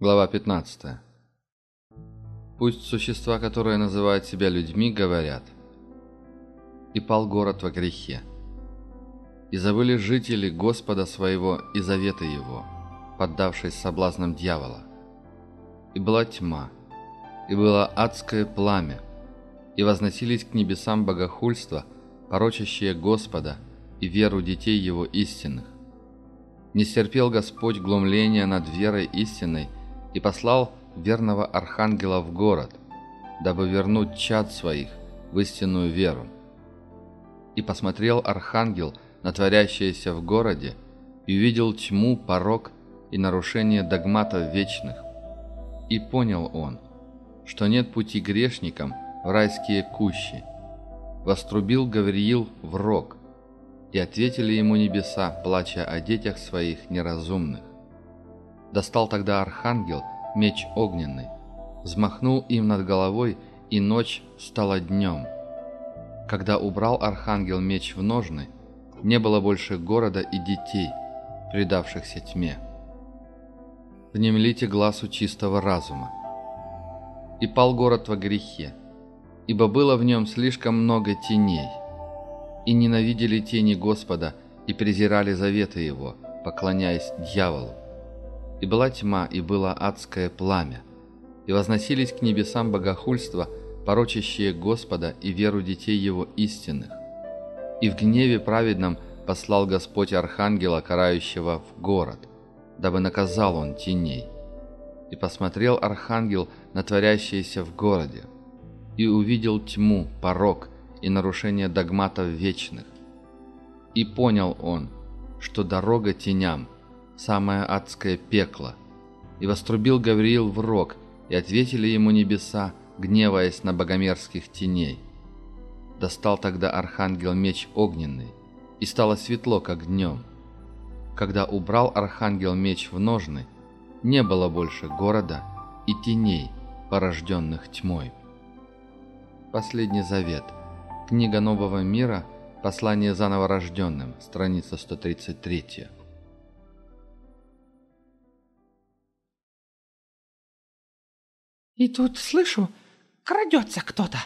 Глава 15. Пусть существа, которые называют себя людьми, говорят. И пал город во грехе. И забыли жители Господа своего и завета его, поддавшись соблазнам дьявола. И была тьма, и было адское пламя, и возносились к небесам богохульства, порочащие Господа и веру детей его истинных. Не стерпел Господь глумления над верой истинной, и послал верного архангела в город, дабы вернуть чад своих в истинную веру. И посмотрел архангел на творящееся в городе и увидел тьму, порог и нарушение догматов вечных. И понял он, что нет пути грешникам в райские кущи. Вострубил Гавриил в рог, и ответили ему небеса, плача о детях своих неразумных. Достал тогда архангел меч огненный, взмахнул им над головой, и ночь стала днем. Когда убрал архангел меч в ножны, не было больше города и детей, предавшихся тьме. Внемлите глазу чистого разума. И пал город во грехе, ибо было в нем слишком много теней. И ненавидели тени Господа, и презирали заветы его, поклоняясь дьяволу. И была тьма, и было адское пламя. И возносились к небесам богохульства, порочащие Господа и веру детей Его истинных. И в гневе праведном послал Господь архангела, карающего в город, дабы наказал он теней. И посмотрел архангел на творящееся в городе, и увидел тьму, порог и нарушение догматов вечных. И понял он, что дорога теням – самое адское пекло. И вострубил Гавриил в рог, и ответили ему небеса, гневаясь на богомерзких теней. Достал тогда архангел меч огненный, и стало светло, как днем. Когда убрал архангел меч в ножны, не было больше города и теней, порожденных тьмой. Последний завет. Книга Нового мира. Послание заново рожденным. Страница 133. И тут слышу, крадется кто-то.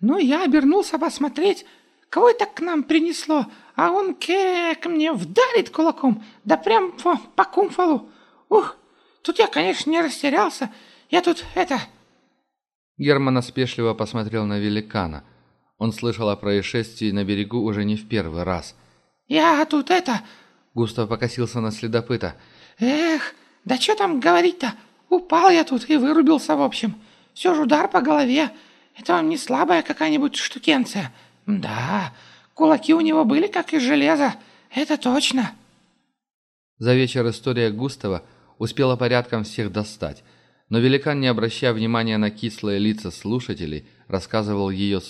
Ну, я обернулся посмотреть, кого это к нам принесло, а он кек мне вдарит кулаком, да прям по, по кумфалу. Ух, тут я, конечно, не растерялся. Я тут, это, Герман спешливо посмотрел на великана. Он слышал о происшествии на берегу уже не в первый раз. «Я тут это...» Густав покосился на следопыта. «Эх, да что там говорить-то? Упал я тут и вырубился в общем. Все же удар по голове. Это вам не слабая какая-нибудь штукенция. Да, кулаки у него были как из железа. Это точно». За вечер история Густава успела порядком всех достать. Но великан, не обращая внимания на кислые лица слушателей, рассказывал ее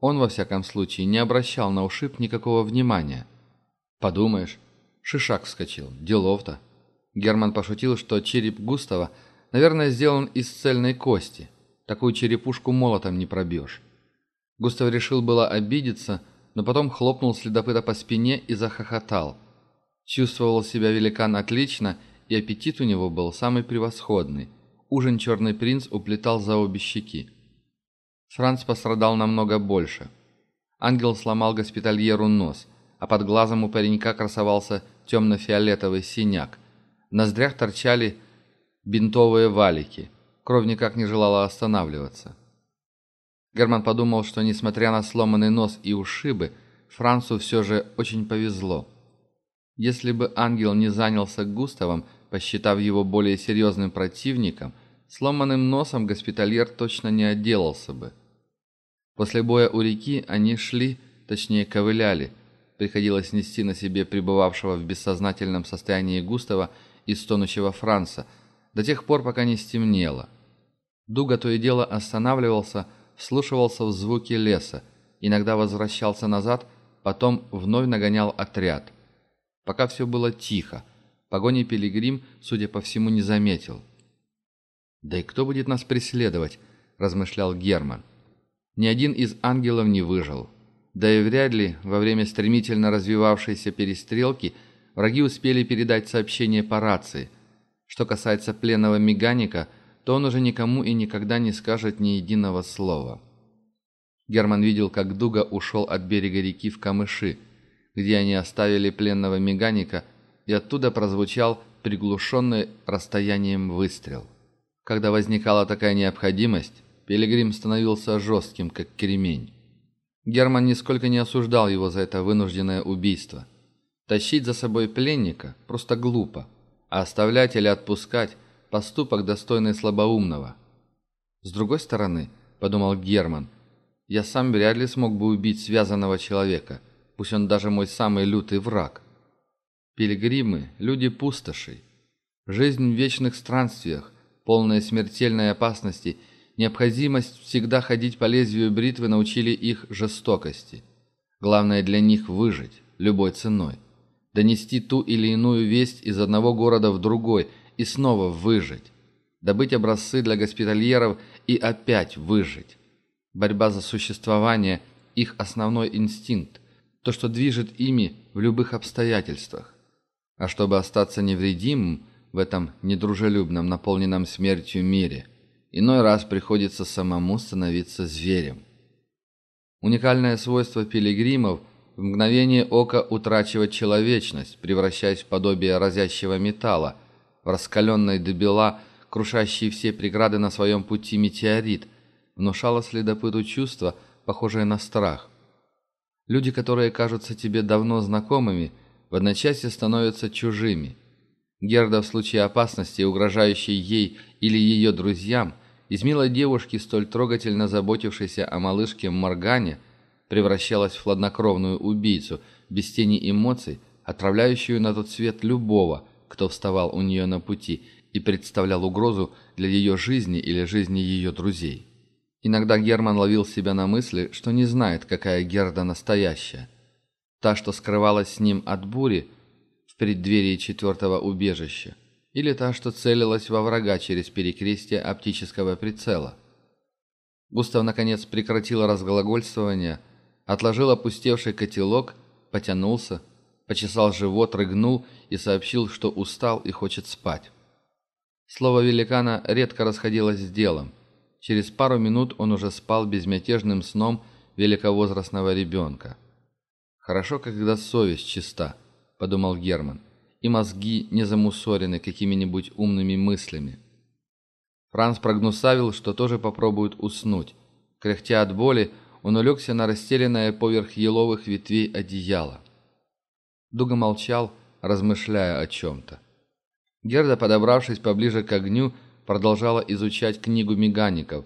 Он, во всяком случае, не обращал на ушиб никакого внимания. «Подумаешь». Шишак вскочил. «Делов-то». Герман пошутил, что череп Густава, наверное, сделан из цельной кости. Такую черепушку молотом не пробьешь. Густав решил было обидеться, но потом хлопнул следопыта по спине и захохотал. Чувствовал себя великан отлично, и аппетит у него был самый превосходный. Ужин черный принц уплетал за обе щеки. Франц пострадал намного больше. Ангел сломал госпитальеру нос, а под глазом у паренька красовался темно-фиолетовый синяк. В ноздрях торчали бинтовые валики. Кровь никак не желала останавливаться. Герман подумал, что несмотря на сломанный нос и ушибы, Францу все же очень повезло. Если бы ангел не занялся Густавом, посчитав его более серьезным противником, сломанным носом госпитальер точно не отделался бы. После боя у реки они шли, точнее ковыляли. Приходилось нести на себе пребывавшего в бессознательном состоянии Густава и стонущего Франца до тех пор, пока не стемнело. Дуга то и дело останавливался, вслушивался в звуки леса, иногда возвращался назад, потом вновь нагонял отряд. Пока все было тихо, погони Пилигрим, судя по всему, не заметил. «Да и кто будет нас преследовать?» – размышлял Герман. Ни один из ангелов не выжил. Да и вряд ли во время стремительно развивавшейся перестрелки враги успели передать сообщение по рации. Что касается пленного меганика, то он уже никому и никогда не скажет ни единого слова. Герман видел, как Дуга ушел от берега реки в Камыши, где они оставили пленного меганика, и оттуда прозвучал приглушенный расстоянием выстрел. Когда возникала такая необходимость, Пилигрим становился жестким, как кремень. Герман нисколько не осуждал его за это вынужденное убийство. Тащить за собой пленника просто глупо, а оставлять или отпускать – поступок, достойный слабоумного. «С другой стороны», – подумал Герман, – «я сам вряд ли смог бы убить связанного человека, пусть он даже мой самый лютый враг». Пилигримы – люди пустошей. Жизнь в вечных странствиях, полная смертельной опасности – необходимость всегда ходить по лезвию бритвы научили их жестокости. Главное для них выжить, любой ценой. Донести ту или иную весть из одного города в другой и снова выжить. Добыть образцы для госпитальеров и опять выжить. Борьба за существование – их основной инстинкт, то, что движет ими в любых обстоятельствах. А чтобы остаться невредимым в этом недружелюбном, наполненном смертью мире, Иной раз приходится самому становиться зверем. Уникальное свойство пилигримов в мгновение ока утрачивать человечность, превращаясь в подобие разящего металла, в раскаленной до бела, крушащий все преграды на своем пути метеорит, внушало следопыту чувство, похожее на страх. Люди, которые кажутся тебе давно знакомыми, в одночасье становятся чужими. Герда в случае опасности, угрожающей ей или ее друзьям, из милой девушки, столь трогательно заботившейся о малышке Моргане, превращалась в хладнокровную убийцу, без тени эмоций, отравляющую на тот свет любого, кто вставал у нее на пути и представлял угрозу для ее жизни или жизни ее друзей. Иногда Герман ловил себя на мысли, что не знает, какая Герда настоящая. Та, что скрывалась с ним от бури в преддверии четвертого убежища или та, что целилась во врага через перекрестие оптического прицела. Густав, наконец, прекратил разглагольствование, отложил опустевший котелок, потянулся, почесал живот, рыгнул и сообщил, что устал и хочет спать. Слово великана редко расходилось с делом. Через пару минут он уже спал безмятежным сном великовозрастного ребенка. «Хорошо, когда совесть чиста», — подумал Герман и мозги не замусорены какими-нибудь умными мыслями. Франц прогнусавил, что тоже попробует уснуть. Кряхтя от боли, он улегся на расстеленное поверх еловых ветвей одеяло. Дуга молчал, размышляя о чем-то. Герда, подобравшись поближе к огню, продолжала изучать книгу мегаников.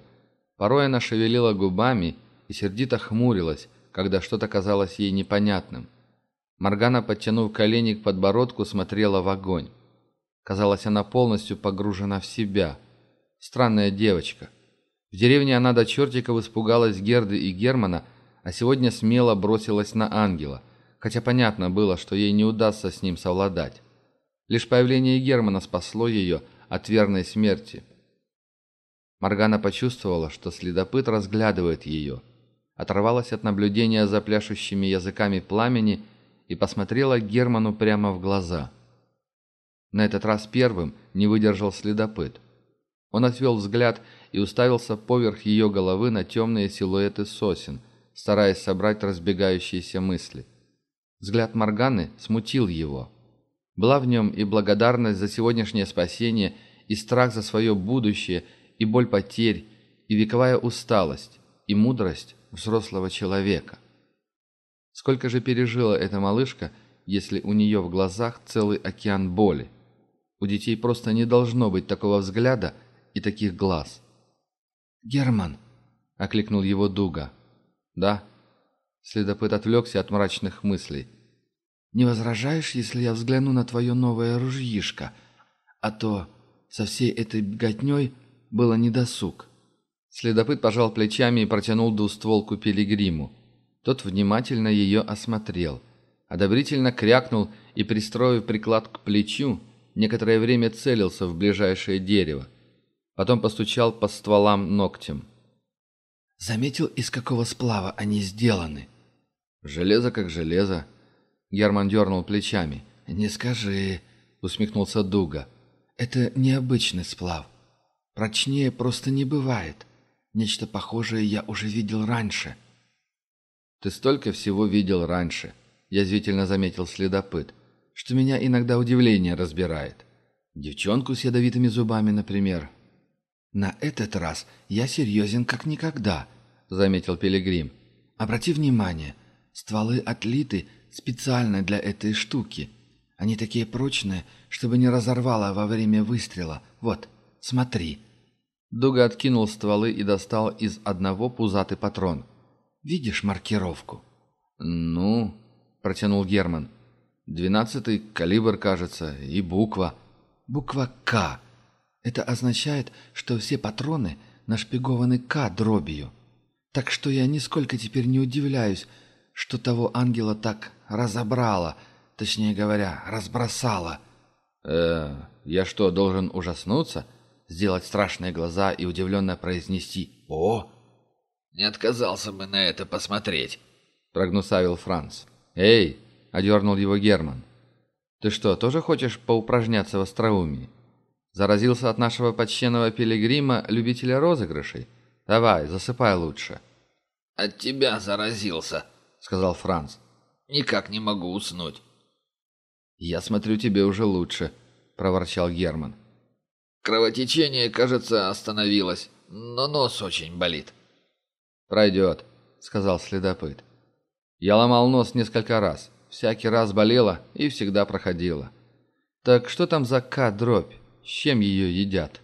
Порой она шевелила губами и сердито хмурилась, когда что-то казалось ей непонятным. Моргана, подтянув колени к подбородку, смотрела в огонь. Казалось, она полностью погружена в себя. Странная девочка. В деревне она до чертиков испугалась Герды и Германа, а сегодня смело бросилась на ангела, хотя понятно было, что ей не удастся с ним совладать. Лишь появление Германа спасло ее от верной смерти. Моргана почувствовала, что следопыт разглядывает ее. Оторвалась от наблюдения за пляшущими языками пламени и, и посмотрела Герману прямо в глаза. На этот раз первым не выдержал следопыт. Он отвел взгляд и уставился поверх ее головы на темные силуэты сосен, стараясь собрать разбегающиеся мысли. Взгляд Морганы смутил его. Была в нем и благодарность за сегодняшнее спасение, и страх за свое будущее, и боль потерь, и вековая усталость, и мудрость взрослого человека. Сколько же пережила эта малышка, если у нее в глазах целый океан боли? У детей просто не должно быть такого взгляда и таких глаз. «Герман!» — окликнул его Дуга. «Да?» Следопыт отвлекся от мрачных мыслей. «Не возражаешь, если я взгляну на твое новое ружьишко? А то со всей этой беготней было недосуг». Следопыт пожал плечами и протянул двустволку пилигриму. Тот внимательно ее осмотрел. Одобрительно крякнул и, пристроив приклад к плечу, некоторое время целился в ближайшее дерево. Потом постучал по стволам ногтем. «Заметил, из какого сплава они сделаны?» «Железо как железо». Герман дернул плечами. «Не скажи», — усмехнулся Дуга. «Это необычный сплав. Прочнее просто не бывает. Нечто похожее я уже видел раньше». Ты столько всего видел раньше», — язвительно заметил следопыт, «что меня иногда удивление разбирает. Девчонку с ядовитыми зубами, например». «На этот раз я серьезен как никогда», — заметил Пилигрим. «Обрати внимание, стволы отлиты специально для этой штуки. Они такие прочные, чтобы не разорвало во время выстрела. Вот, смотри». Дуга откинул стволы и достал из одного пузатый патрон — видишь маркировку?» «Ну...» — протянул Герман. «Двенадцатый калибр, кажется, и буква». «Буква «К». Это означает, что все патроны нашпигованы «К» дробью. Так что я нисколько теперь не удивляюсь, что того ангела так разобрала, точнее говоря, разбросала». «Э, я что, должен ужаснуться?» Сделать страшные глаза и удивленно произнести «О!» Не отказался бы на это посмотреть», — прогнусавил Франц. «Эй!» — одернул его Герман. «Ты что, тоже хочешь поупражняться в остроумии? Заразился от нашего почтенного пилигрима любителя розыгрышей? Давай, засыпай лучше». «От тебя заразился», — сказал Франц. «Никак не могу уснуть». «Я смотрю, тебе уже лучше», — проворчал Герман. «Кровотечение, кажется, остановилось, но нос очень болит». «Пройдет», — сказал следопыт. Я ломал нос несколько раз. Всякий раз болело и всегда проходило. «Так что там за К-дробь? С чем ее едят?»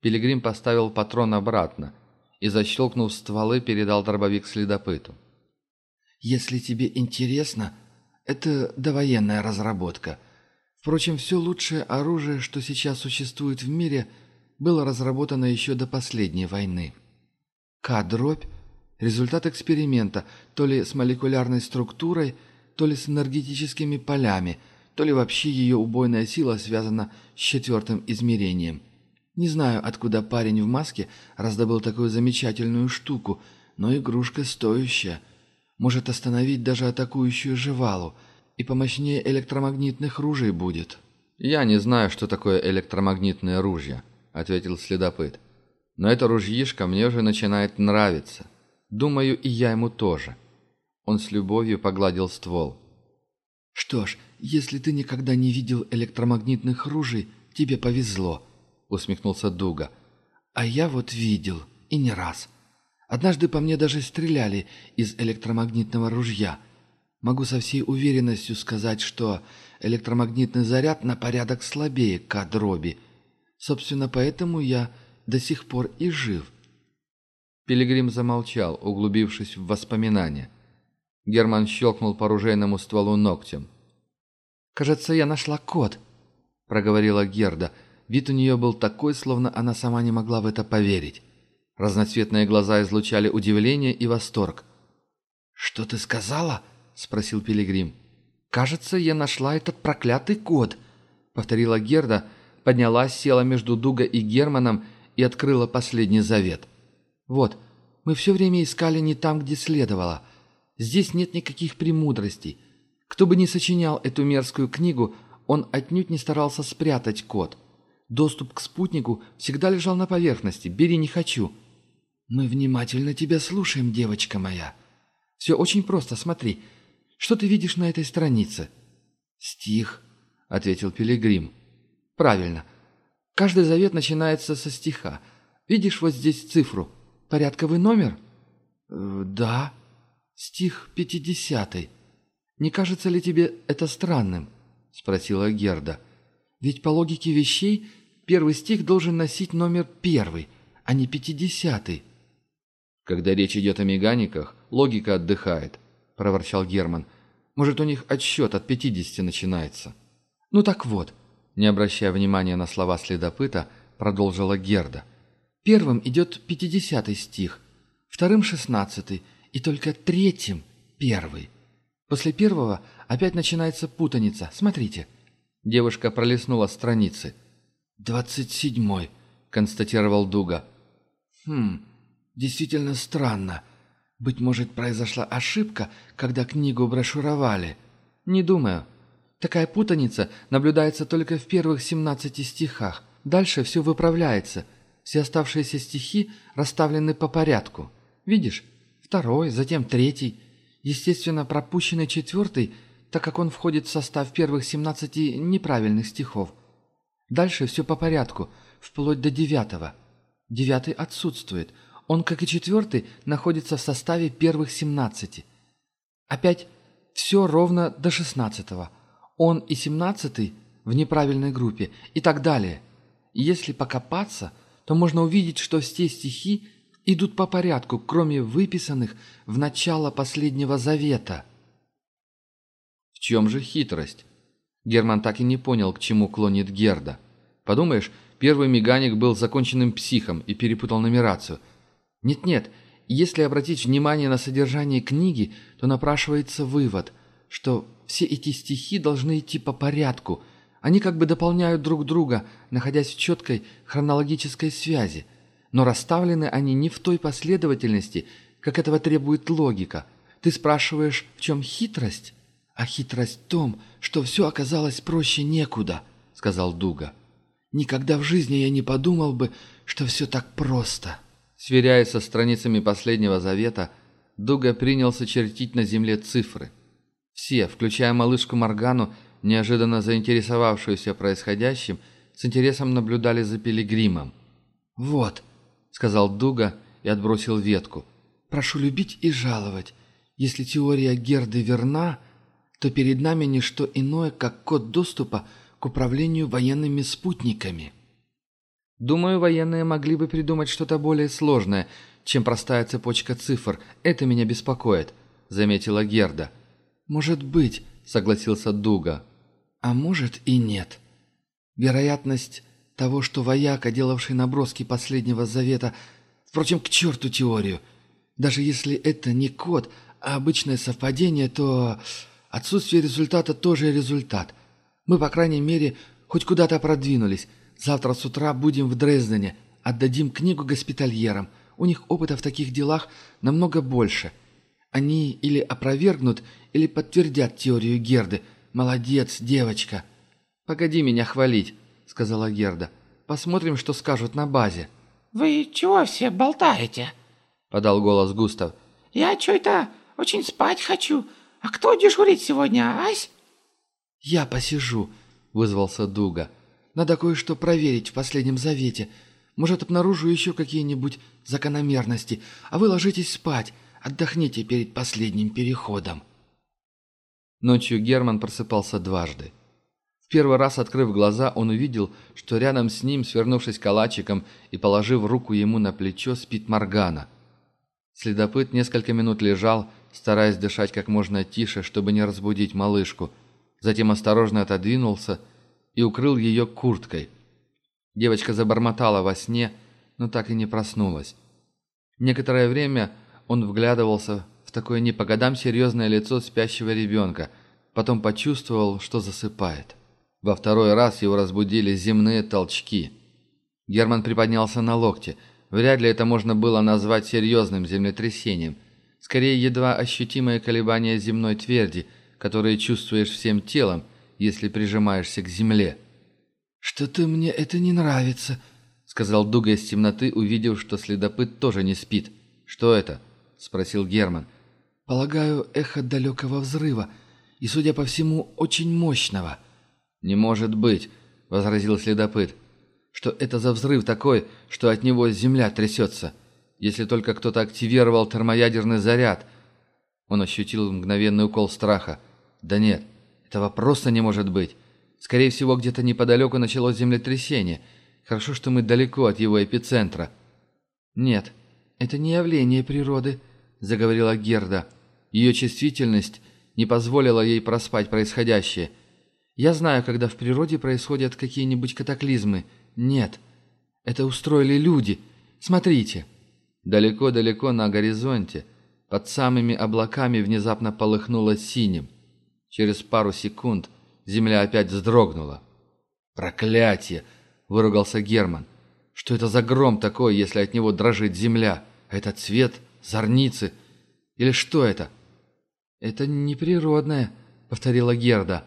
Пилигрим поставил патрон обратно и, защелкнув стволы, передал дробовик следопыту. «Если тебе интересно, это довоенная разработка. Впрочем, все лучшее оружие, что сейчас существует в мире, было разработано еще до последней войны». К-дробь – результат эксперимента то ли с молекулярной структурой, то ли с энергетическими полями – то ли вообще ее убойная сила связана с четвертым измерением. Не знаю, откуда парень в маске раздобыл такую замечательную штуку, но игрушка стоящая. Может остановить даже атакующую жевалу, и помощнее электромагнитных ружей будет. «Я не знаю, что такое электромагнитное ружье», — ответил следопыт. «Но это ружьишко мне уже начинает нравиться. Думаю, и я ему тоже». Он с любовью погладил ствол. «Что ж, если ты никогда не видел электромагнитных ружей, тебе повезло», — усмехнулся Дуга. «А я вот видел, и не раз. Однажды по мне даже стреляли из электромагнитного ружья. Могу со всей уверенностью сказать, что электромагнитный заряд на порядок слабее К-дроби. Собственно, поэтому я до сих пор и жив». Пилигрим замолчал, углубившись в воспоминания. Герман щелкнул по ружейному стволу ногтем. «Кажется, я нашла код», — проговорила Герда. Вид у нее был такой, словно она сама не могла в это поверить. Разноцветные глаза излучали удивление и восторг. «Что ты сказала?» — спросил Пилигрим. «Кажется, я нашла этот проклятый код», — повторила Герда, поднялась, села между Дуга и Германом и открыла последний завет. «Вот, мы все время искали не там, где следовало. Здесь нет никаких премудростей. Кто бы ни сочинял эту мерзкую книгу, он отнюдь не старался спрятать код. Доступ к спутнику всегда лежал на поверхности. Бери не хочу». «Мы внимательно тебя слушаем, девочка моя. Все очень просто, смотри. Что ты видишь на этой странице?» «Стих», — ответил Пилигрим. «Правильно. Каждый завет начинается со стиха. Видишь вот здесь цифру? Порядковый номер? Э, да. «Стих пятидесятый. Не кажется ли тебе это странным?» — спросила Герда. «Ведь по логике вещей первый стих должен носить номер первый, а не пятидесятый». «Когда речь идет о меганиках, логика отдыхает», — проворчал Герман. «Может, у них отсчет от пятидесяти начинается». «Ну так вот», — не Не обращая внимания на слова следопыта, продолжила Герда. «Первым идет пятидесятый стих, вторым шестнадцатый и только третьим первый. После первого опять начинается путаница. Смотрите». Девушка пролистнула страницы. «Двадцать седьмой», — констатировал Дуга. «Хм, действительно странно. Быть может, произошла ошибка, когда книгу брошюровали». «Не думаю», Такая путаница наблюдается только в первых 17 стихах. Дальше все выправляется. Все оставшиеся стихи расставлены по порядку. Видишь? Второй, затем третий. Естественно, пропущенный четвертый, так как он входит в состав первых 17 неправильных стихов. Дальше все по порядку, вплоть до девятого. Девятый отсутствует. Он, как и четвертый, находится в составе первых 17. Опять все ровно до шестнадцатого. Он и семнадцатый в неправильной группе и так далее. И если покопаться, то можно увидеть, что все стихи идут по порядку, кроме выписанных в начало последнего завета. В чем же хитрость? Герман так и не понял, к чему клонит Герда. Подумаешь, первый меганик был законченным психом и перепутал нумерацию. Нет-нет, если обратить внимание на содержание книги, то напрашивается вывод, что все эти стихи должны идти по порядку. Они как бы дополняют друг друга, находясь в четкой хронологической связи. Но расставлены они не в той последовательности, как этого требует логика. Ты спрашиваешь, в чем хитрость? А хитрость в том, что все оказалось проще некуда, сказал Дуга. Никогда в жизни я не подумал бы, что все так просто. Сверяясь со страницами последнего завета, Дуга принялся чертить на земле цифры – все, включая малышку Моргану, неожиданно заинтересовавшуюся происходящим, с интересом наблюдали за пилигримом. «Вот», — сказал Дуга и отбросил ветку, — «прошу любить и жаловать. Если теория Герды верна, то перед нами не что иное, как код доступа к управлению военными спутниками». «Думаю, военные могли бы придумать что-то более сложное, чем простая цепочка цифр. Это меня беспокоит», — заметила Герда. «Герда». «Может быть», — согласился Дуга. «А может и нет. Вероятность того, что вояка, делавший наброски последнего завета... Впрочем, к черту теорию. Даже если это не код, а обычное совпадение, то отсутствие результата тоже результат. Мы, по крайней мере, хоть куда-то продвинулись. Завтра с утра будем в Дрездене. Отдадим книгу госпитальерам. У них опыта в таких делах намного больше. Они или опровергнут, или подтвердят теорию Герды. Молодец, девочка!» «Погоди меня хвалить», — сказала Герда. «Посмотрим, что скажут на базе». «Вы чего все болтаете?» — подал голос Густав. «Я что-то очень спать хочу. А кто дежурит сегодня, Ась?» «Я посижу», — вызвался Дуга. «Надо кое-что проверить в последнем завете. Может, обнаружу еще какие-нибудь закономерности. А вы ложитесь спать, отдохните перед последним переходом». Ночью Герман просыпался дважды. В первый раз, открыв глаза, он увидел, что рядом с ним, свернувшись калачиком и положив руку ему на плечо, спит Моргана. Следопыт несколько минут лежал, стараясь дышать как можно тише, чтобы не разбудить малышку. Затем осторожно отодвинулся и укрыл ее курткой. Девочка забормотала во сне, но так и не проснулась. Некоторое время он вглядывался такое не по годам серьезное лицо спящего ребенка, потом почувствовал, что засыпает. Во второй раз его разбудили земные толчки. Герман приподнялся на локте. Вряд ли это можно было назвать серьезным землетрясением. Скорее, едва ощутимое колебание земной тверди, которое чувствуешь всем телом, если прижимаешься к земле. «Что-то мне это не нравится», — сказал Дуга из темноты, увидев, что следопыт тоже не спит. «Что это?» — спросил Герман. «Полагаю, эхо далекого взрыва, и, судя по всему, очень мощного». «Не может быть», — возразил следопыт. «Что это за взрыв такой, что от него земля трясется? Если только кто-то активировал термоядерный заряд». Он ощутил мгновенный укол страха. «Да нет, этого просто не может быть. Скорее всего, где-то неподалеку началось землетрясение. Хорошо, что мы заговорила Герда. Ее чувствительность не позволила ей проспать происходящее. «Я знаю, когда в природе происходят какие-нибудь катаклизмы. Нет, это устроили люди. Смотрите». Далеко-далеко на горизонте, под самыми облаками, внезапно полыхнуло синим. Через пару секунд земля опять вздрогнула. «Проклятие!» — выругался Герман. «Что это за гром такой, если от него дрожит земля? Этот цвет зорницы или что это?» «Это неприродное», — повторила Герда.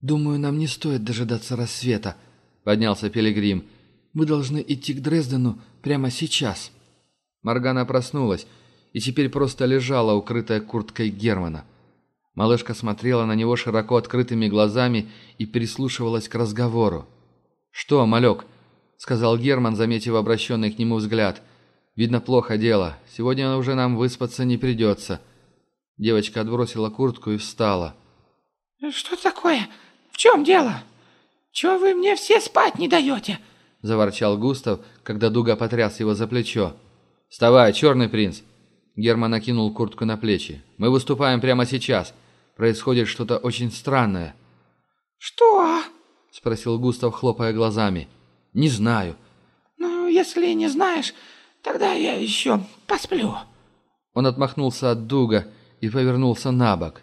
«Думаю, нам не стоит дожидаться рассвета», — поднялся Пилигрим. «Мы должны идти к Дрездену прямо сейчас». Моргана проснулась и теперь просто лежала, укрытая курткой Германа. Малышка смотрела на него широко открытыми глазами и прислушивалась к разговору. «Что, малек?» — сказал Герман, заметив обращенный к нему взгляд — Видно, плохо дело. Сегодня уже нам выспаться не придется». Девочка отбросила куртку и встала. Э, «Что такое? В чем дело? Чего вы мне все спать не даете?» Заворчал Густав, когда Дуга потряс его за плечо. «Вставай, черный принц!» Герман накинул куртку на плечи. «Мы выступаем прямо сейчас. Происходит что-то очень странное». «Что?» — спросил Густав, хлопая глазами. «Не знаю». «Ну, если не знаешь, Тогда я еще посплю». Он отмахнулся от дуга и повернулся на бок.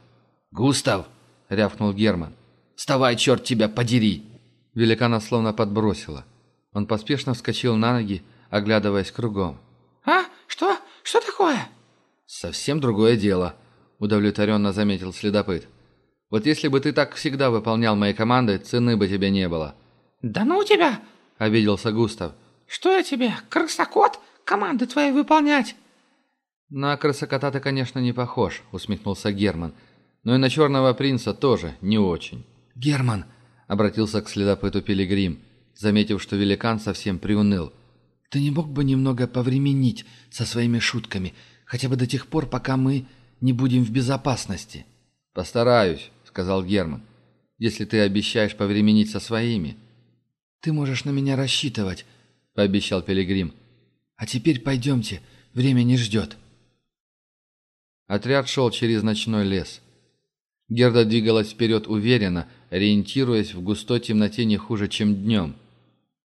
«Густав!» — рявкнул Герман. «Вставай, черт тебя, подери!» Великана словно подбросило. Он поспешно вскочил на ноги, оглядываясь кругом. «А? Что? Что такое?» «Совсем другое дело», — удовлетворенно заметил следопыт. «Вот если бы ты так всегда выполнял мои команды, цены бы тебе не было». «Да ну тебя!» — обиделся Густав. «Что я тебе, крысокот?» команды твои выполнять?» «На крысокота ты, конечно, не похож», — усмехнулся Герман. «Но и на черного принца тоже не очень». «Герман!» — обратился к следопыту Пилигрим, заметив, что великан совсем приуныл. «Ты не мог бы немного повременить со своими шутками, хотя бы до тех пор, пока мы не будем в безопасности?» «Постараюсь», — сказал Герман, — «если ты обещаешь повременить со своими». «Ты можешь на меня рассчитывать», — пообещал Пилигрим. А теперь пойдемте, время не ждет». Отряд шел через ночной лес. Герда двигалась вперед уверенно, ориентируясь в густой темноте не хуже, чем днем.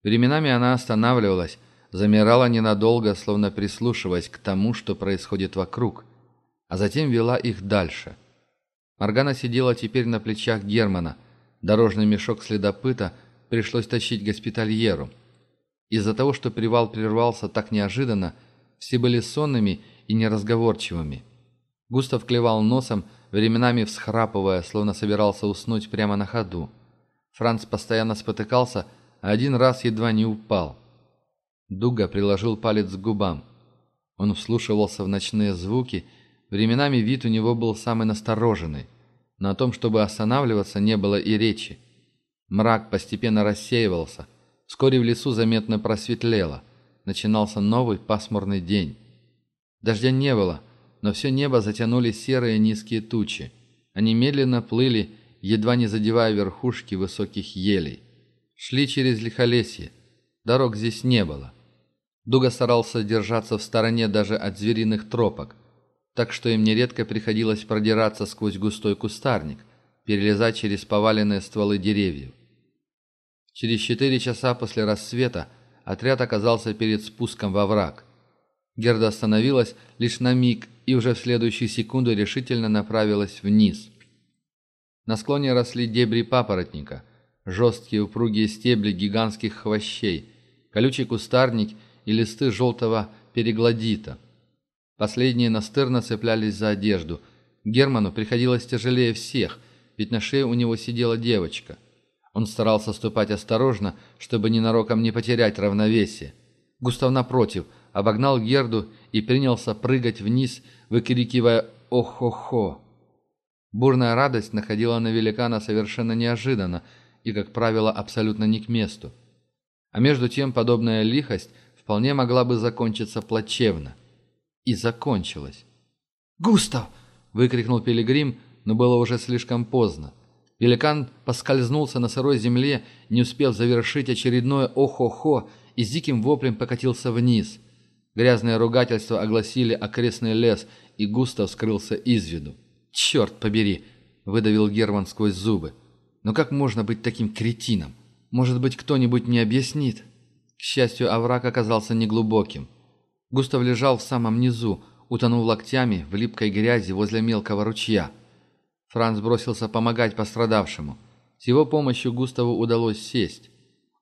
Временами она останавливалась, замирала ненадолго, словно прислушиваясь к тому, что происходит вокруг, а затем вела их дальше. Маргана сидела теперь на плечах Германа. Дорожный мешок следопыта пришлось тащить госпитальеру – из-за того, что привал прервался так неожиданно, все были сонными и неразговорчивыми. Густав клевал носом, временами всхрапывая, словно собирался уснуть прямо на ходу. Франц постоянно спотыкался, а один раз едва не упал. Дуга приложил палец к губам. Он вслушивался в ночные звуки, временами вид у него был самый настороженный. Но о том, чтобы останавливаться, не было и речи. Мрак постепенно рассеивался, Вскоре в лесу заметно просветлело. Начинался новый пасмурный день. Дождя не было, но все небо затянули серые низкие тучи. Они медленно плыли, едва не задевая верхушки высоких елей. Шли через лихолесье. Дорог здесь не было. Дуга старался держаться в стороне даже от звериных тропок, так что им нередко приходилось продираться сквозь густой кустарник, перелезать через поваленные стволы деревьев. Через четыре часа после рассвета отряд оказался перед спуском во враг. Герда остановилась лишь на миг и уже в следующую секунду решительно направилась вниз. На склоне росли дебри папоротника, жесткие упругие стебли гигантских хвощей, колючий кустарник и листы желтого перегладита. Последние настырно цеплялись за одежду. Герману приходилось тяжелее всех, ведь на шее у него сидела девочка – он старался ступать осторожно, чтобы ненароком не потерять равновесие. Густав, напротив, обогнал Герду и принялся прыгать вниз, выкрикивая «Ох-хо-хо!». Бурная радость находила на великана совершенно неожиданно и, как правило, абсолютно не к месту. А между тем подобная лихость вполне могла бы закончиться плачевно. И закончилась. «Густав!» — выкрикнул Пилигрим, но было уже слишком поздно. Великан поскользнулся на сырой земле, не успев завершить очередное «Ох-хо-хо!» и с диким воплем покатился вниз. Грязные ругательства огласили окрестный лес, и Густав скрылся из виду. «Черт побери!» — выдавил Герман сквозь зубы. «Но как можно быть таким кретином? Может быть, кто-нибудь не объяснит?» К счастью, овраг оказался неглубоким. Густав лежал в самом низу, утонул локтями в липкой грязи возле мелкого ручья. Франц бросился помогать пострадавшему. С его помощью Густаву удалось сесть.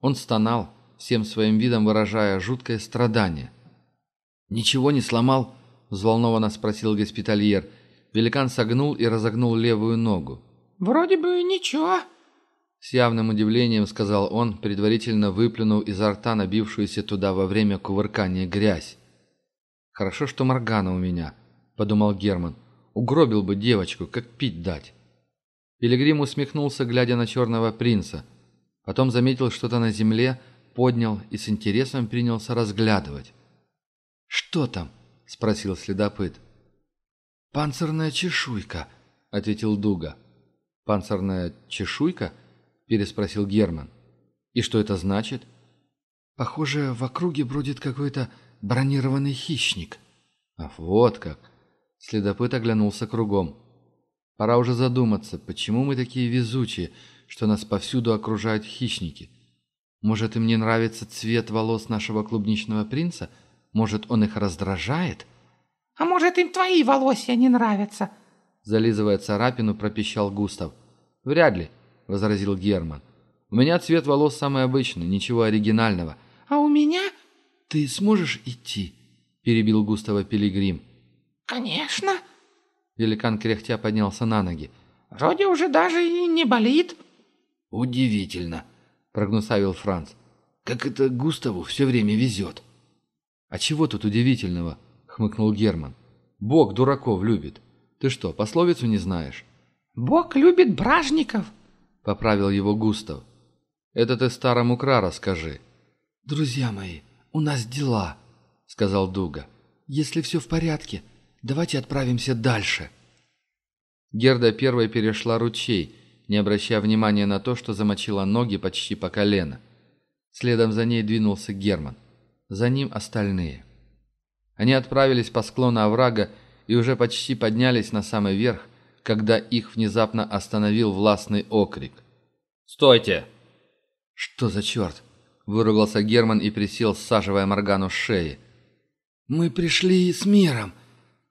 Он стонал, всем своим видом выражая жуткое страдание. «Ничего не сломал?» — взволнованно спросил госпитальер. Великан согнул и разогнул левую ногу. «Вроде бы ничего», с явным удивлением сказал он, предварительно выплюнул изо рта набившуюся туда во время кувыркания грязь. «Хорошо, что Моргана у меня», — подумал Герман. угробил бы девочку, как пить дать. Пилигрим усмехнулся, глядя на черного принца. Потом заметил что-то на земле, поднял и с интересом принялся разглядывать. «Что там?» — спросил следопыт. «Панцирная чешуйка», — ответил Дуга. «Панцирная чешуйка?» — переспросил Герман. «И что это значит?» «Похоже, в округе бродит какой-то бронированный хищник». «А вот как!» Следопыт оглянулся кругом. Пора уже задуматься, почему мы такие везучие, что нас повсюду окружают хищники. Может, им не нравится цвет волос нашего клубничного принца? Может, он их раздражает? А может, им твои волосы не нравятся? Зализывая царапину, пропищал Густав. Вряд ли, возразил Герман. У меня цвет волос самый обычный, ничего оригинального. А у меня... Ты сможешь идти? Перебил Густава Пилигрим. «Конечно!» Великан кряхтя поднялся на ноги. «Вроде уже даже и не болит!» «Удивительно!» — прогнусавил Франц. «Как это Густаву все время везет!» «А чего тут удивительного?» — хмыкнул Герман. «Бог дураков любит. Ты что, пословицу не знаешь?» «Бог любит бражников!» — поправил его Густав. «Это ты старому Кра расскажи». «Друзья мои, у нас дела!» — сказал Дуга. «Если все в порядке, давайте отправимся дальше». Герда первой перешла ручей, не обращая внимания на то, что замочила ноги почти по колено. Следом за ней двинулся Герман. За ним остальные. Они отправились по склону оврага и уже почти поднялись на самый верх, когда их внезапно остановил властный окрик. «Стойте!» «Что за черт?» – выругался Герман и присел, саживая Моргану с шеи. «Мы пришли с миром», –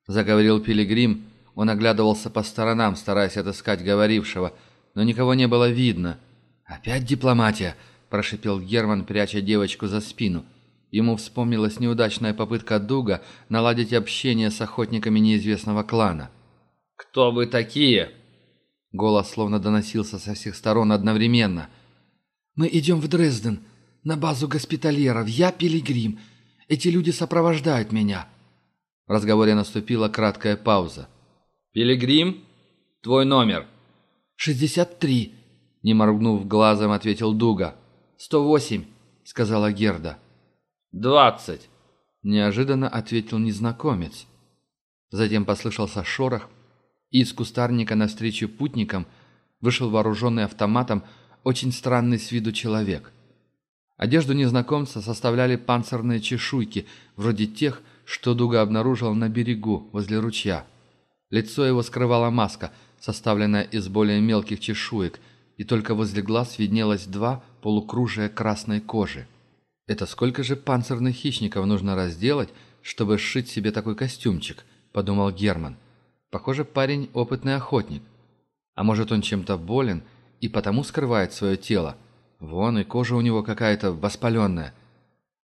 заговорил Пилигрим. Он оглядывался по сторонам, стараясь отыскать говорившего, но никого не было видно. «Опять дипломатия!» – прошипел Герман, пряча девочку за спину. Ему вспомнилась неудачная попытка Дуга наладить общение с охотниками неизвестного клана. «Кто вы такие?» Голос словно доносился со всех сторон одновременно. «Мы идем в Дрезден, на базу госпитальеров. Я пилигрим. Эти люди сопровождают меня» разговоре наступила краткая пауза. «Пилигрим, твой номер?» шестьдесят три. не моргнув глазом, ответил Дуга. «Сто восемь», — сказала Герда. «Двадцать», — неожиданно ответил незнакомец. Затем послышался шорох, и из кустарника навстречу путникам вышел вооруженный автоматом очень странный с виду человек. Одежду незнакомца составляли панцирные чешуйки, вроде тех, что что Дуга обнаружил на берегу, возле ручья. Лицо его скрывала маска, составленная из более мелких чешуек, и только возле глаз виднелось два полукружия красной кожи. «Это сколько же панцирных хищников нужно разделать, чтобы сшить себе такой костюмчик?» – подумал Герман. «Похоже, парень – опытный охотник. А может, он чем-то болен и потому скрывает свое тело? Вон и кожа у него какая-то воспаленная».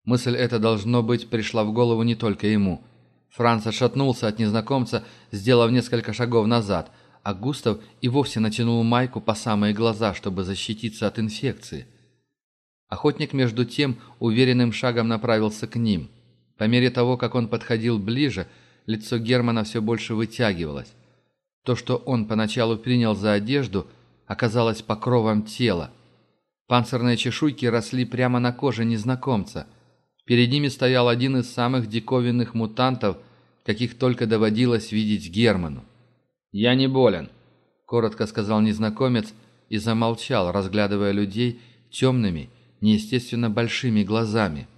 Мысль эта, должно быть, пришла в голову не только ему. Франц отшатнулся от незнакомца, сделав несколько шагов назад, а Густав и вовсе натянул майку по самые глаза, чтобы защититься от инфекции. Охотник, между тем, уверенным шагом направился к ним. По мере того, как он подходил ближе, лицо Германа все больше вытягивалось. То, что он поначалу принял за одежду, оказалось покровом тела. Панцирные чешуйки росли прямо на коже незнакомца – Перед ними стоял один из самых диковинных мутантов, каких только доводилось видеть Герману. «Я не болен», — коротко сказал незнакомец и замолчал, разглядывая людей темными, неестественно большими глазами.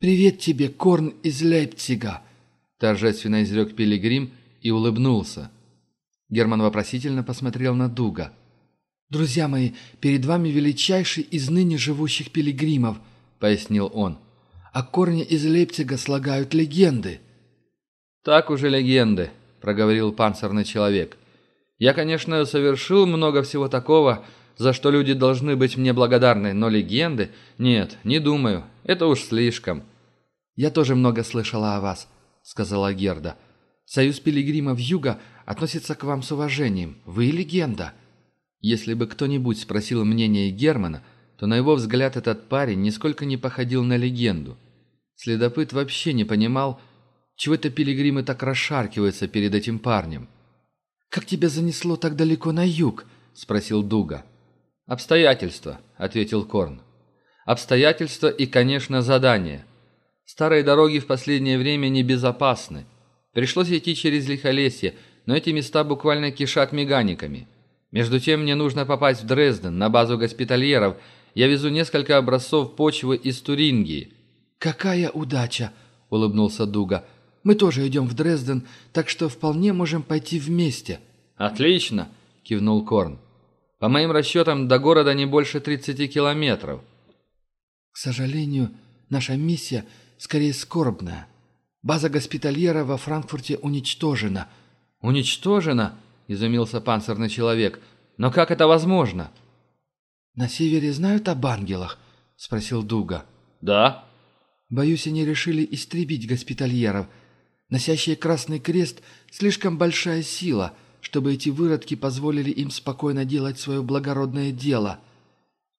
«Привет тебе, Корн из Лейпцига!» — торжественно изрек Пилигрим и улыбнулся. Герман вопросительно посмотрел на Дуга. «Друзья мои, перед вами величайший из ныне живущих пилигримов — пояснил он. «А корни из Лейпцига слагают легенды». «Так уже легенды», — проговорил панцирный человек. «Я, конечно, совершил много всего такого, за что люди должны быть мне благодарны, но легенды... Нет, не думаю, это уж слишком». «Я тоже много слышала о вас», — сказала Герда. «Союз пилигримов Юга относится к вам с уважением. Вы легенда». Если бы кто-нибудь спросил мнение Германа, — то на его взгляд этот парень нисколько не походил на легенду. Следопыт вообще не понимал, чего это пилигримы так расшаркиваются перед этим парнем. «Как тебя занесло так далеко на юг?» – спросил Дуга. «Обстоятельства», – ответил Корн. «Обстоятельства и, конечно, задание. Старые дороги в последнее время небезопасны. Пришлось идти через Лихолесье, но эти места буквально кишат меганиками. Между тем мне нужно попасть в Дрезден, на базу госпитальеров – я везу несколько образцов почвы из Туринги». «Какая удача!» — улыбнулся Дуга. «Мы тоже идем в Дрезден, так что вполне можем пойти вместе». «Отлично!» — кивнул Корн. «По моим расчетам, до города не больше 30 километров». «К сожалению, наша миссия скорее скорбная. База госпитальера во Франкфурте уничтожена». «Уничтожена?» — изумился панцирный человек. «Но как это возможно?» «На севере знают об ангелах?» – спросил Дуга. «Да». «Боюсь, они решили истребить госпитальеров. Носящие Красный Крест – слишком большая сила, чтобы эти выродки позволили им спокойно делать свое благородное дело».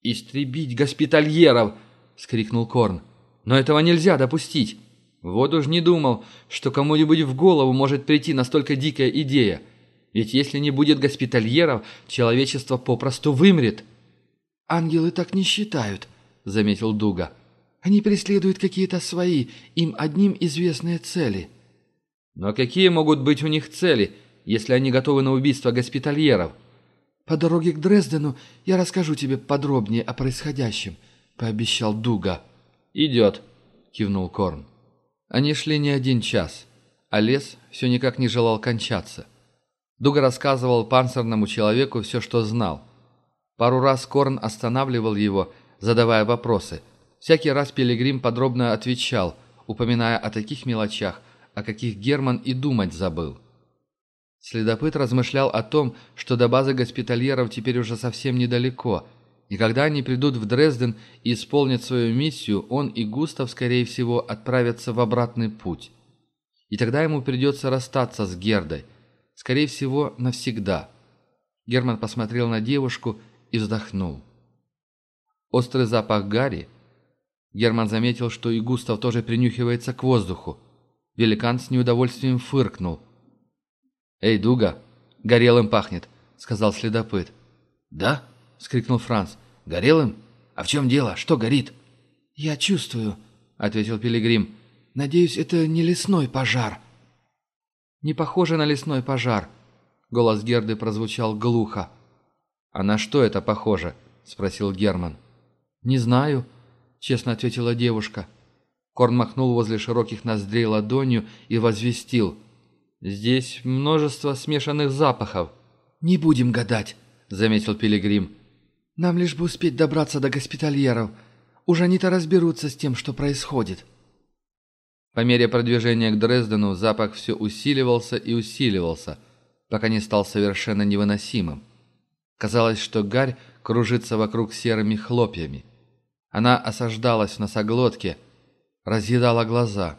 «Истребить госпитальеров!» – скрикнул Корн. «Но этого нельзя допустить!» Вот уж не думал, что кому-нибудь в голову может прийти настолько дикая идея. Ведь если не будет госпитальеров, человечество попросту вымрет ангелы так не считают», — заметил Дуга. «Они преследуют какие-то свои, им одним известные цели». «Но какие могут быть у них цели, если они готовы на убийство госпитальеров?» «По дороге к Дрездену я расскажу тебе подробнее о происходящем», — пообещал Дуга. «Идет», — кивнул Корн. Они шли не один час, а лес все никак не желал кончаться. Дуга рассказывал панцирному человеку все, что знал — Пару раз Корн останавливал его, задавая вопросы. Всякий раз Пилигрим подробно отвечал, упоминая о таких мелочах, о каких Герман и думать забыл. Следопыт размышлял о том, что до базы госпитальеров теперь уже совсем недалеко, и когда они придут в Дрезден и исполнят свою миссию, он и Густав, скорее всего, отправятся в обратный путь. И тогда ему придется расстаться с Гердой, скорее всего, навсегда. Герман посмотрел на девушку и и вздохнул. Острый запах гари. Герман заметил, что и Густав тоже принюхивается к воздуху. Великан с неудовольствием фыркнул. «Эй, Дуга, горелым пахнет», — сказал следопыт. «Да?» — скрикнул Франц. «Горелым? А в чем дело? Что горит?» «Я чувствую», — ответил Пилигрим. «Надеюсь, это не лесной пожар». «Не похоже на лесной пожар», — голос Герды прозвучал глухо. «А на что это похоже?» – спросил Герман. «Не знаю», – честно ответила девушка. Корн махнул возле широких ноздрей ладонью и возвестил. «Здесь множество смешанных запахов». «Не будем гадать», – заметил Пилигрим. «Нам лишь бы успеть добраться до госпитальеров. Уж они-то разберутся с тем, что происходит». По мере продвижения к Дрездену запах все усиливался и усиливался, пока не стал совершенно невыносимым. Казалось, что гарь кружится вокруг серыми хлопьями. Она осаждалась в носоглотке, разъедала глаза.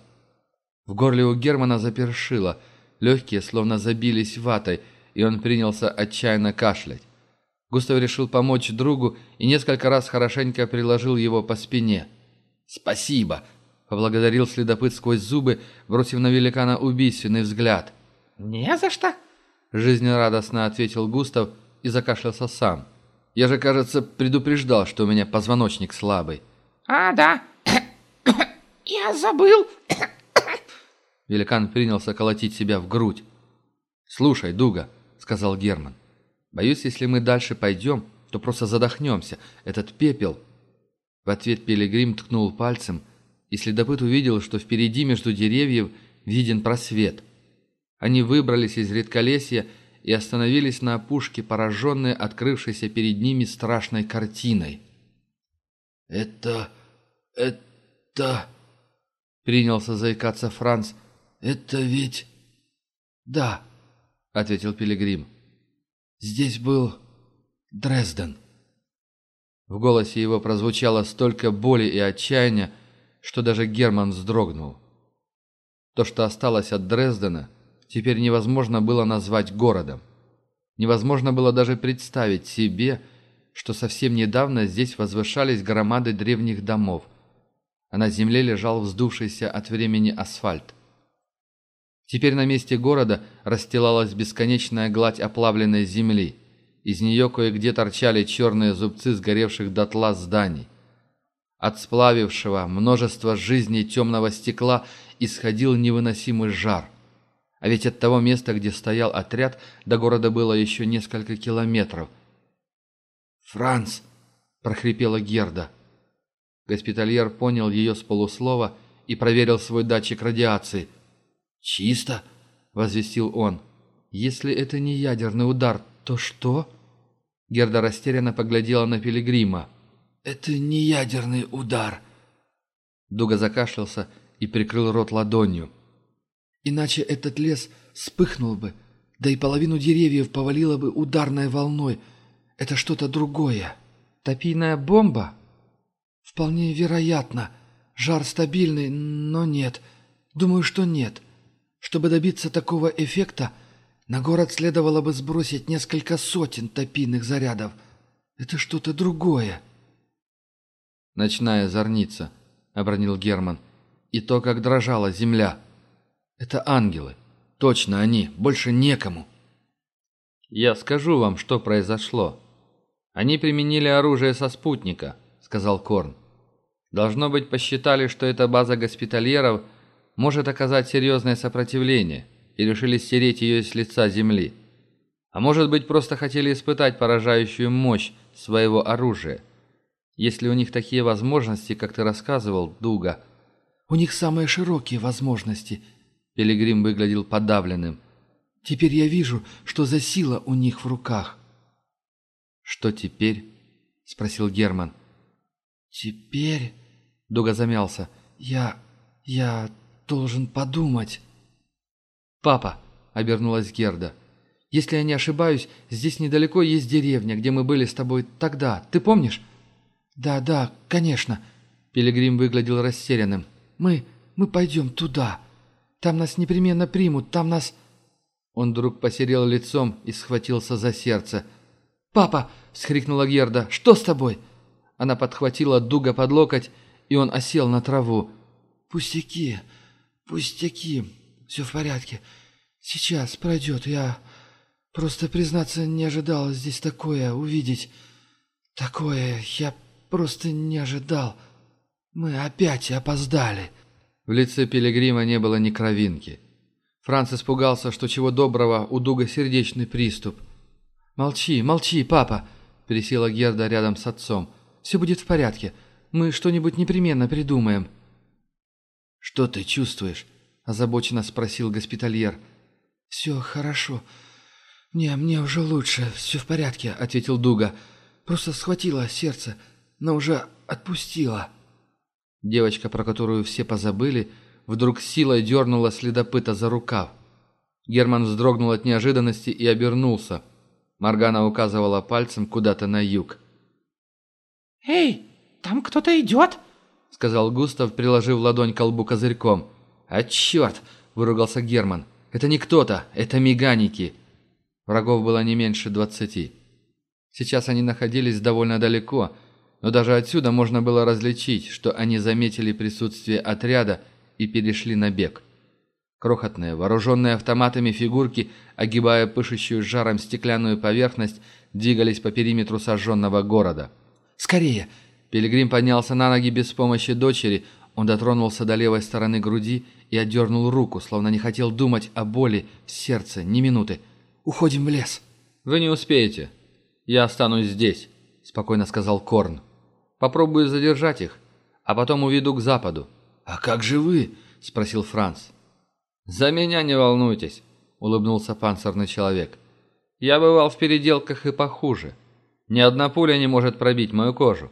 В горле у Германа запершило, легкие словно забились ватой, и он принялся отчаянно кашлять. Густав решил помочь другу и несколько раз хорошенько приложил его по спине. «Спасибо!» — поблагодарил следопыт сквозь зубы, бросив на великана убийственный взгляд. «Не за что!» — жизнерадостно ответил Густав — и закашлялся сам. Я же, кажется, предупреждал, что у меня позвоночник слабый. «А, да. Я забыл». Великан принялся колотить себя в грудь. «Слушай, Дуга», — сказал Герман, — «боюсь, если мы дальше пойдем, то просто задохнемся. Этот пепел...» В ответ Пилигрим ткнул пальцем, и следопыт увидел, что впереди между деревьев виден просвет. Они выбрались из редколесья и остановились на опушке, пораженные открывшейся перед ними страшной картиной. «Это... это...» — принялся заикаться Франц. «Это ведь...» «Да», — ответил Пилигрим. «Здесь был Дрезден». В голосе его прозвучало столько боли и отчаяния, что даже Герман вздрогнул. То, что осталось от Дрездена — теперь невозможно было назвать городом. Невозможно было даже представить себе, что совсем недавно здесь возвышались громады древних домов, а на земле лежал вздувшийся от времени асфальт. Теперь на месте города расстилалась бесконечная гладь оплавленной земли. Из нее кое-где торчали черные зубцы сгоревших дотла зданий. От сплавившего множество жизней темного стекла исходил невыносимый жар – а ведь от того места, где стоял отряд, до города было еще несколько километров. «Франц!» – прохрипела Герда. Госпитальер понял ее с полуслова и проверил свой датчик радиации. «Чисто!» – возвестил он. «Если это не ядерный удар, то что?» Герда растерянно поглядела на Пилигрима. «Это не ядерный удар!» Дуга закашлялся и прикрыл рот ладонью иначе этот лес вспыхнул бы, да и половину деревьев повалило бы ударной волной. Это что-то другое. Топийная бомба? Вполне вероятно. Жар стабильный, но нет. Думаю, что нет. Чтобы добиться такого эффекта, на город следовало бы сбросить несколько сотен топийных зарядов. Это что-то другое. «Ночная зорница», — обронил Герман. «И то, как дрожала земля». Это ангелы. Точно они. Больше некому. Я скажу вам, что произошло. Они применили оружие со спутника, сказал Корн. Должно быть, посчитали, что эта база госпитальеров может оказать серьезное сопротивление и решили стереть ее с лица земли. А может быть, просто хотели испытать поражающую мощь своего оружия. Если у них такие возможности, как ты рассказывал, Дуга... «У них самые широкие возможности», Пилигрим выглядел подавленным. «Теперь я вижу, что за сила у них в руках». «Что теперь?» — спросил Герман. «Теперь...» — Дуга замялся. «Я... я должен подумать». «Папа!» — обернулась Герда. «Если я не ошибаюсь, здесь недалеко есть деревня, где мы были с тобой тогда. Ты помнишь?» «Да, да, конечно». Пилигрим выглядел растерянным. «Мы... мы пойдем туда». Там нас непременно примут, там нас...» Он вдруг посерел лицом и схватился за сердце. «Папа!» — вскрикнула Герда. «Что с тобой?» Она подхватила Дуга под локоть, и он осел на траву. «Пустяки! Пустяки! Все в порядке. Сейчас пройдет. Я просто, признаться, не ожидал здесь такое увидеть. Такое я просто не ожидал. Мы опять опоздали». В лице пилигрима не было ни кровинки. Франц испугался, что чего доброго, у Дуга сердечный приступ. «Молчи, молчи, папа!» – пересела Герда рядом с отцом. «Все будет в порядке. Мы что-нибудь непременно придумаем». «Что ты чувствуешь?» – озабоченно спросил госпитальер. «Все хорошо. Не, мне уже лучше. Все в порядке», – ответил Дуга. «Просто схватило сердце, но уже отпустило». Девочка, про которую все позабыли, вдруг силой дернула следопыта за рукав. Герман вздрогнул от неожиданности и обернулся. Маргана указывала пальцем куда-то на юг. «Эй, там кто-то идет!» — сказал Густав, приложив ладонь к колбу козырьком. «А черт!» — выругался Герман. «Это не кто-то, это меганики!» Врагов было не меньше двадцати. Сейчас они находились довольно далеко — но даже отсюда можно было различить, что они заметили присутствие отряда и перешли на бег. Крохотные, вооруженные автоматами фигурки, огибая пышущую жаром стеклянную поверхность, двигались по периметру сожженного города. «Скорее!» Пилигрим поднялся на ноги без помощи дочери, он дотронулся до левой стороны груди и отдернул руку, словно не хотел думать о боли в сердце ни минуты. «Уходим в лес!» «Вы не успеете. Я останусь здесь», — спокойно сказал Корн. Попробую задержать их, а потом уведу к западу». «А как же вы?» – спросил Франц. «За меня не волнуйтесь», – улыбнулся панцирный человек. «Я бывал в переделках и похуже. Ни одна пуля не может пробить мою кожу.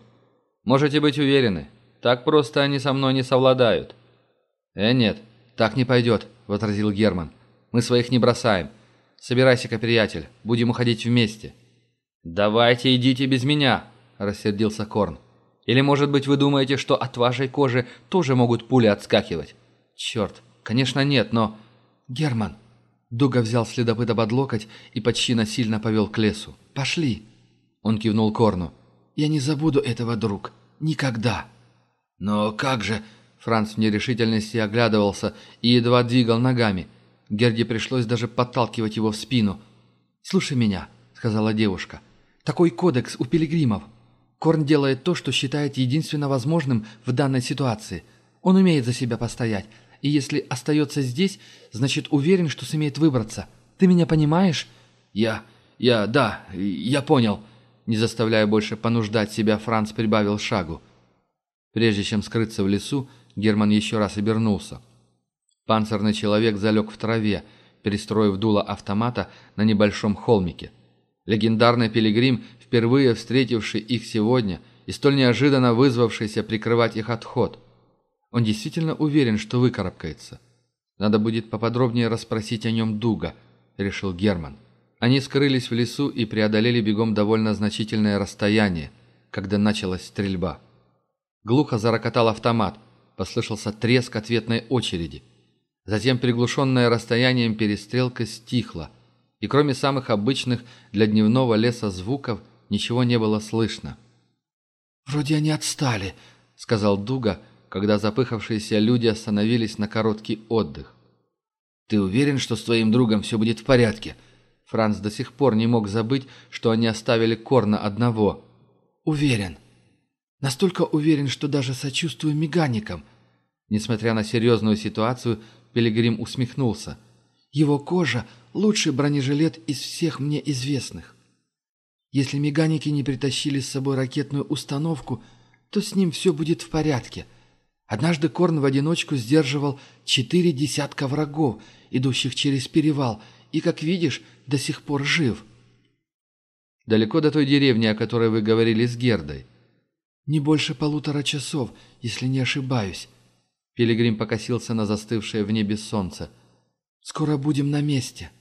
Можете быть уверены, так просто они со мной не совладают». «Э, нет, так не пойдет», – возразил Герман. «Мы своих не бросаем. Собирайся-ка, приятель, будем уходить вместе». «Давайте идите без меня», – рассердился Корн. Или, может быть, вы думаете, что от вашей кожи тоже могут пули отскакивать? Черт, конечно нет, но... Герман!» Дуга взял следопыта под локоть и почти насильно повел к лесу. «Пошли!» Он кивнул Корну. «Я не забуду этого, друг. Никогда!» «Но как же...» Франц в нерешительности оглядывался и едва двигал ногами. Герде пришлось даже подталкивать его в спину. «Слушай меня», — сказала девушка. «Такой кодекс у пилигримов. Корн делает то, что считает единственно возможным в данной ситуации. Он умеет за себя постоять, и если остается здесь, значит уверен, что сумеет выбраться. Ты меня понимаешь?» «Я... я... да, я понял». Не заставляя больше понуждать себя, Франц прибавил шагу. Прежде чем скрыться в лесу, Герман еще раз обернулся. Панцирный человек залег в траве, перестроив дуло автомата на небольшом холмике. Легендарный пилигрим, впервые встретивший их сегодня и столь неожиданно вызвавшийся прикрывать их отход. Он действительно уверен, что выкарабкается. Надо будет поподробнее расспросить о нем Дуга, решил Герман. Они скрылись в лесу и преодолели бегом довольно значительное расстояние, когда началась стрельба. Глухо зарокотал автомат, послышался треск ответной очереди. Затем приглушенное расстоянием перестрелка стихла, и кроме самых обычных для дневного леса звуков ничего не было слышно. «Вроде они отстали», — сказал Дуга, когда запыхавшиеся люди остановились на короткий отдых. «Ты уверен, что с твоим другом все будет в порядке?» Франц до сих пор не мог забыть, что они оставили Корна одного. «Уверен. Настолько уверен, что даже сочувствую меганикам». Несмотря на серьезную ситуацию, Пилигрим усмехнулся. «Его кожа лучший бронежилет из всех мне известных. Если меганики не притащили с собой ракетную установку, то с ним все будет в порядке. Однажды Корн в одиночку сдерживал четыре десятка врагов, идущих через перевал, и, как видишь, до сих пор жив. Далеко до той деревни, о которой вы говорили с Гердой. Не больше полутора часов, если не ошибаюсь. Пилигрим покосился на застывшее в небе солнце. Скоро будем на месте.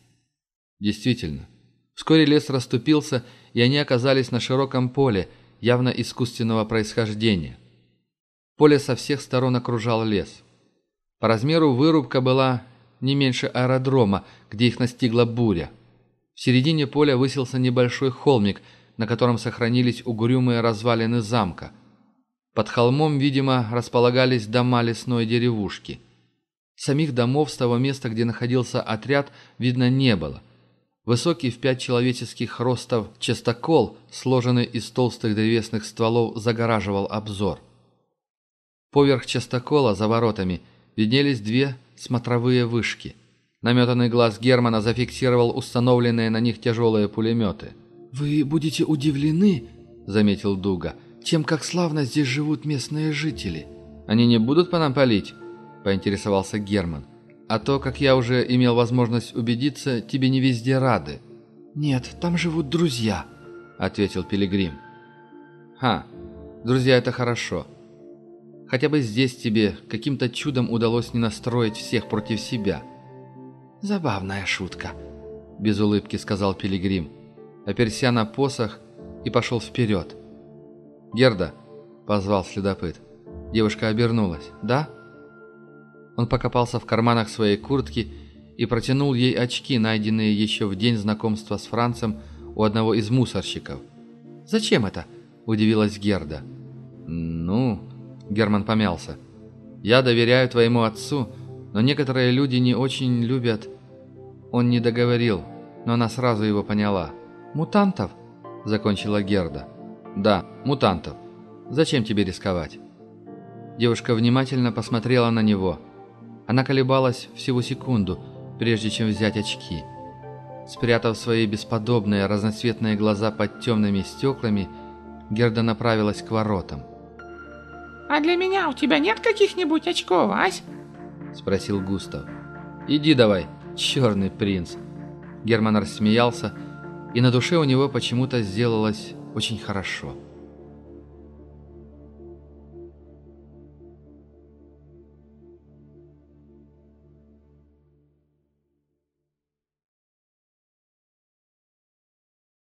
Действительно. Вскоре лес расступился, и они оказались на широком поле, явно искусственного происхождения. Поле со всех сторон окружал лес. По размеру вырубка была не меньше аэродрома, где их настигла буря. В середине поля высился небольшой холмик, на котором сохранились угрюмые развалины замка. Под холмом, видимо, располагались дома лесной деревушки. Самих домов с того места, где находился отряд, видно не было – Высокий в пять человеческих ростов частокол, сложенный из толстых древесных стволов, загораживал обзор. Поверх частокола за воротами виднелись две смотровые вышки. Наметанный глаз Германа зафиксировал установленные на них тяжелые пулеметы. «Вы будете удивлены», — заметил Дуга, чем как славно здесь живут местные жители». «Они не будут по нам палить?» — поинтересовался Герман. А то, как я уже имел возможность убедиться, тебе не везде рады». «Нет, там живут друзья», — ответил Пилигрим. «Ха, друзья, это хорошо. Хотя бы здесь тебе каким-то чудом удалось не настроить всех против себя». «Забавная шутка», — без улыбки сказал Пилигрим, оперся на посох и пошел вперед. «Герда», — позвал следопыт. Девушка обернулась. «Да?» Он покопался в карманах своей куртки и протянул ей очки, найденные еще в день знакомства с Францем у одного из мусорщиков. «Зачем это?» – удивилась Герда. «Ну...» – Герман помялся. «Я доверяю твоему отцу, но некоторые люди не очень любят...» Он не договорил, но она сразу его поняла. «Мутантов?» – закончила Герда. «Да, мутантов. Зачем тебе рисковать?» Девушка внимательно посмотрела на него – она колебалась всего секунду, прежде чем взять очки. Спрятав свои бесподобные разноцветные глаза под темными стеклами, Герда направилась к воротам. «А для меня у тебя нет каких-нибудь очков, Ась?» – спросил Густав. «Иди давай, черный принц!» Герман рассмеялся, и на душе у него почему-то сделалось очень хорошо.